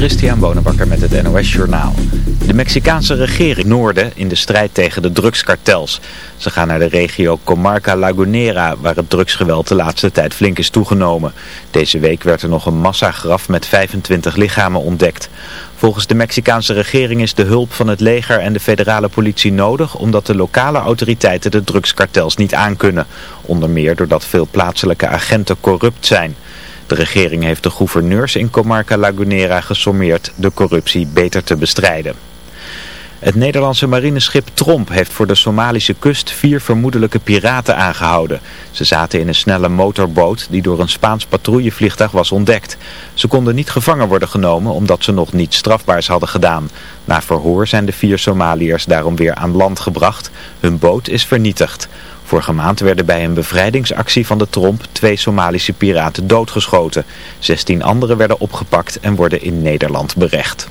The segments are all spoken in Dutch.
Christian Bonenbakker met het NOS Journaal. De Mexicaanse regering Noorden in de strijd tegen de drugskartels. Ze gaan naar de regio Comarca Lagunera, waar het drugsgeweld de laatste tijd flink is toegenomen. Deze week werd er nog een massagraf met 25 lichamen ontdekt. Volgens de Mexicaanse regering is de hulp van het leger en de federale politie nodig... omdat de lokale autoriteiten de drugskartels niet aankunnen. Onder meer doordat veel plaatselijke agenten corrupt zijn... De regering heeft de gouverneurs in Comarca Lagunera gesommeerd de corruptie beter te bestrijden. Het Nederlandse marineschip Tromp heeft voor de Somalische kust vier vermoedelijke piraten aangehouden. Ze zaten in een snelle motorboot die door een Spaans patrouillevliegtuig was ontdekt. Ze konden niet gevangen worden genomen omdat ze nog niets strafbaars hadden gedaan. Na verhoor zijn de vier Somaliërs daarom weer aan land gebracht. Hun boot is vernietigd. Vorige maand werden bij een bevrijdingsactie van de Tromp twee Somalische piraten doodgeschoten. 16 anderen werden opgepakt en worden in Nederland berecht.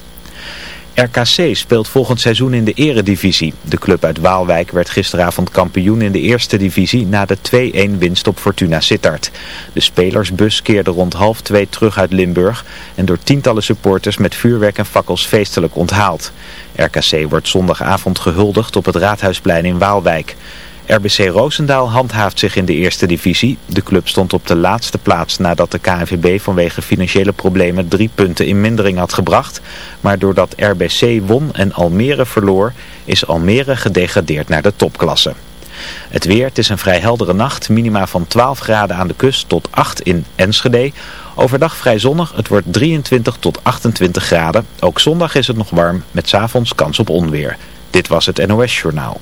RKC speelt volgend seizoen in de eredivisie. De club uit Waalwijk werd gisteravond kampioen in de eerste divisie na de 2-1 winst op Fortuna Sittard. De spelersbus keerde rond half twee terug uit Limburg en door tientallen supporters met vuurwerk en fakkels feestelijk onthaald. RKC wordt zondagavond gehuldigd op het Raadhuisplein in Waalwijk. RBC Roosendaal handhaaft zich in de eerste divisie. De club stond op de laatste plaats nadat de KNVB vanwege financiële problemen drie punten in mindering had gebracht. Maar doordat RBC won en Almere verloor, is Almere gedegradeerd naar de topklasse. Het weer, het is een vrij heldere nacht, minima van 12 graden aan de kust tot 8 in Enschede. Overdag vrij zonnig, het wordt 23 tot 28 graden. Ook zondag is het nog warm, met s'avonds kans op onweer. Dit was het NOS Journaal.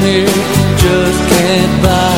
money just can't buy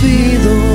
pido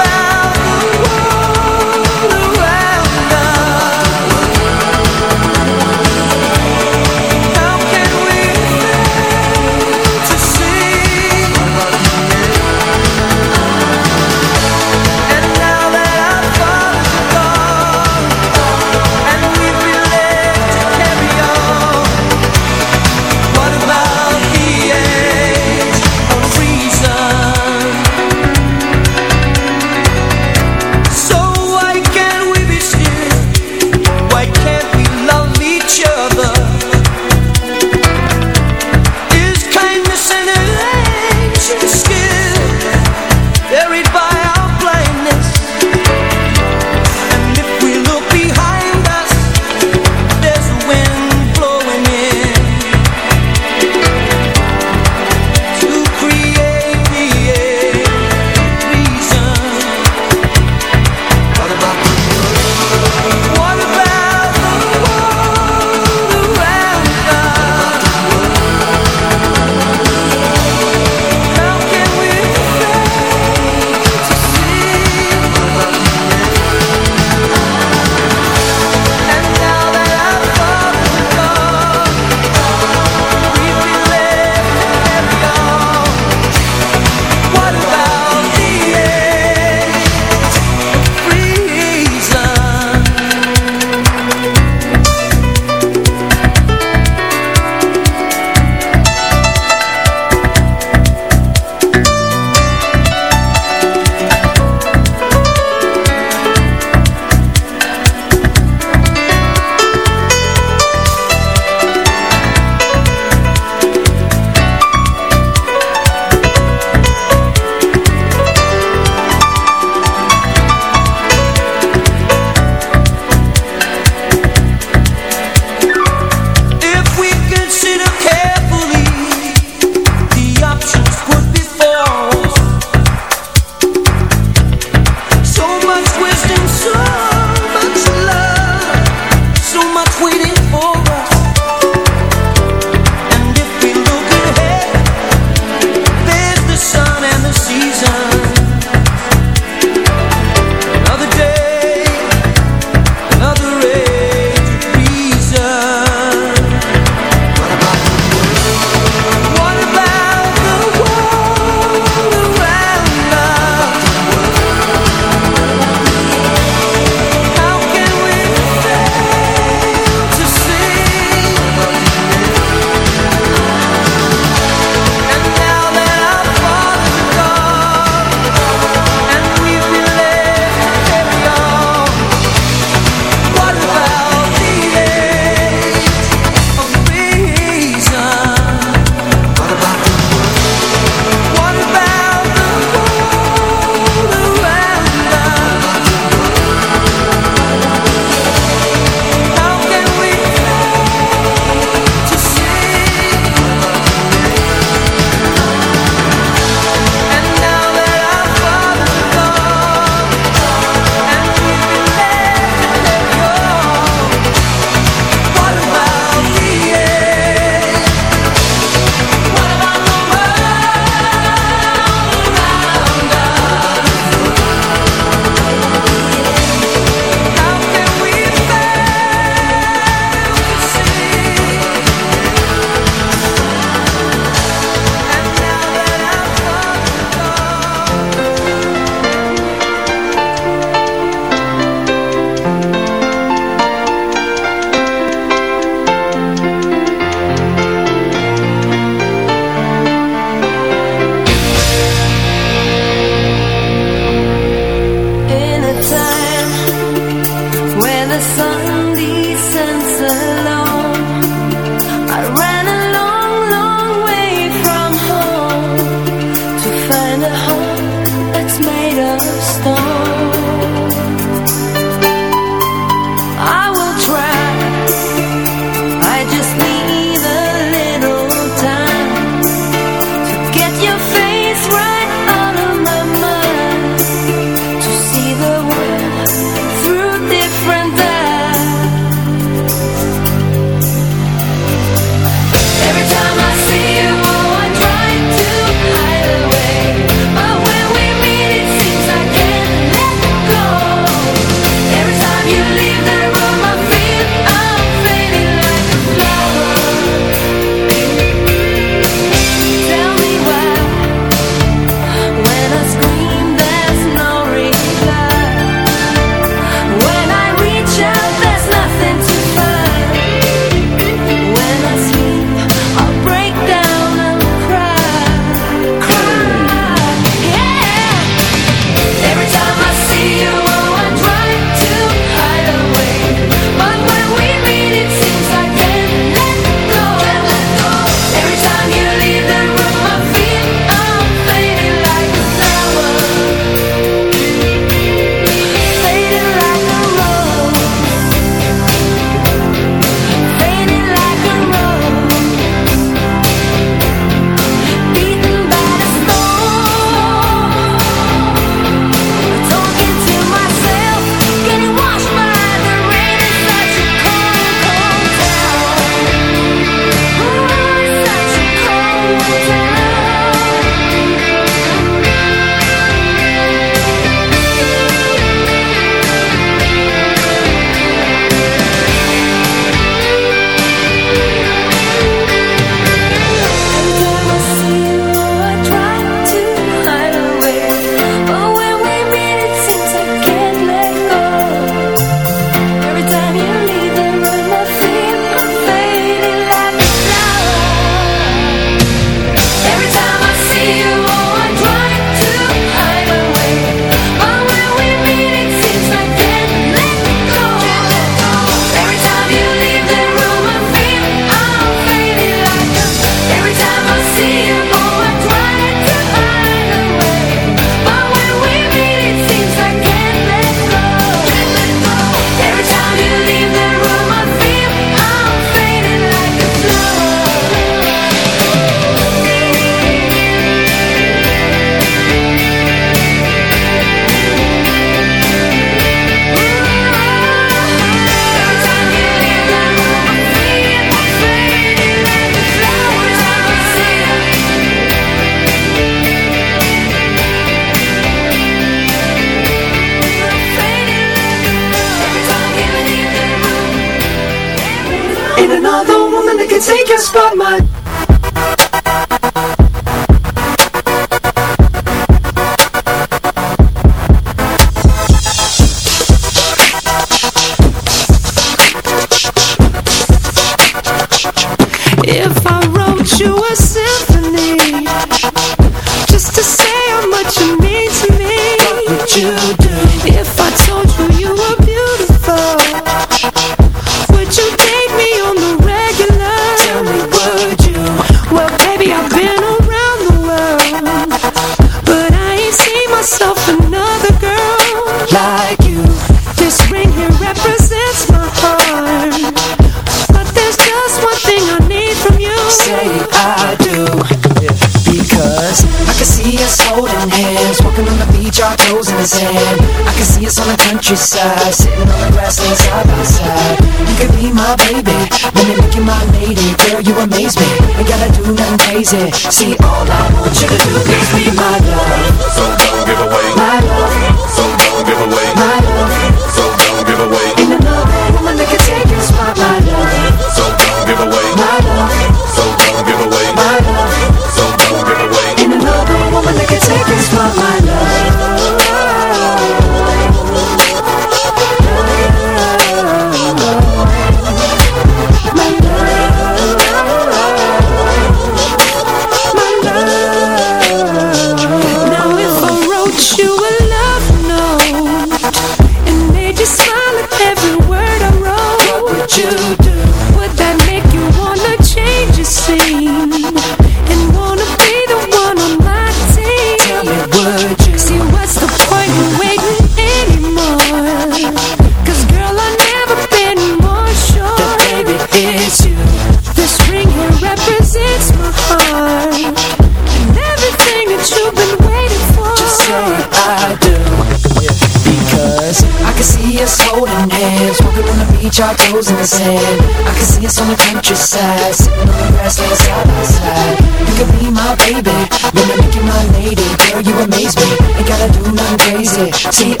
cheat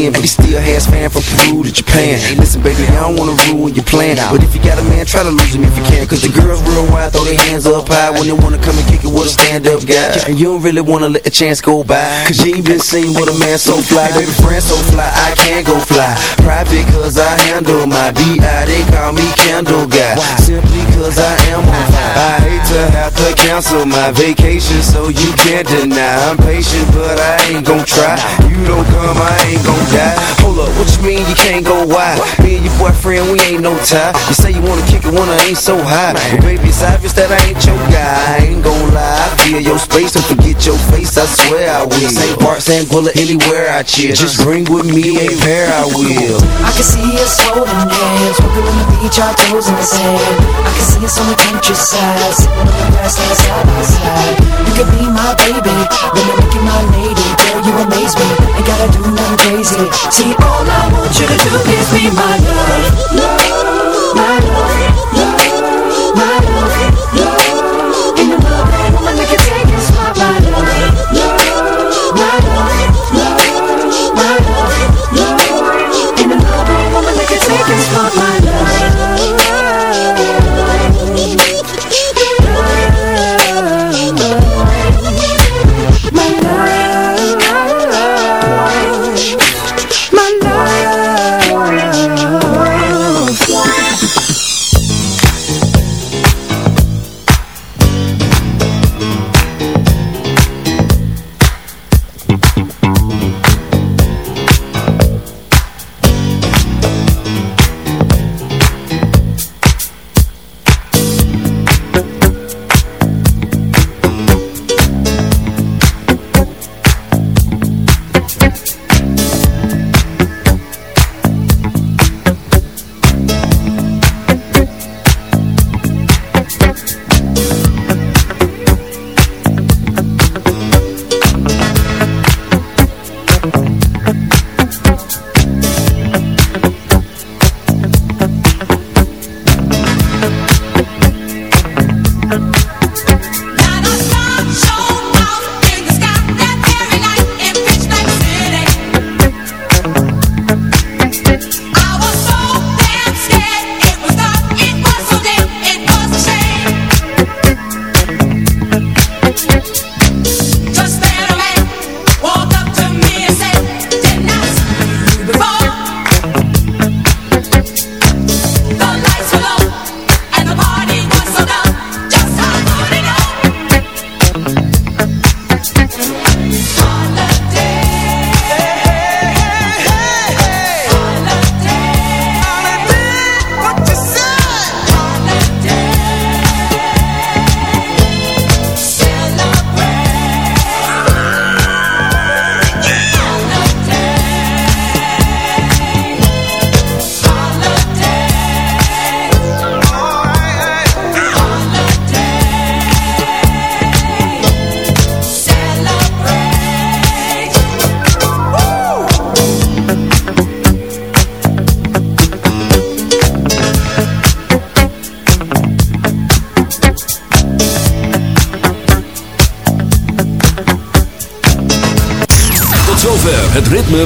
new but he still has fan from Peru to Japan. Hey, listen, baby, I don't wanna ruin your plan, but if you got a man, try to lose him if you can. Cause the girls real wild, throw their hands up high when they wanna come and kick it with a stand-up guy. And you don't really wanna let the chance go by, cause you ain't been seen with a man so fly. Baby, friend so fly, I can't go fly. Private cause I handle my B.I. They call me Candle Guy. Simply cause I am on fire. I hate to have to cancel my vacation, so you can't deny. I'm patient, but I ain't gon' try. You don't come, I ain't gon' die. Hold up, what you mean you can't go wide? Me and your boyfriend, we ain't no tie. You say you wanna kick it when I ain't so high. But baby, it's obvious that I ain't your guy. I ain't gon' lie. I feel your space and forget your face, I swear I will. St. Bart, St. Bullet, anywhere I chill. Just bring with me a pair, I will. I can see us holding hands Walking on the beach, our toes in the sand I can see us on the countryside Sitting on the grassland side by side You could be my baby make you my lady Girl, you amaze me Ain't gotta do nothing crazy See, all I want you to do is me, my love Love,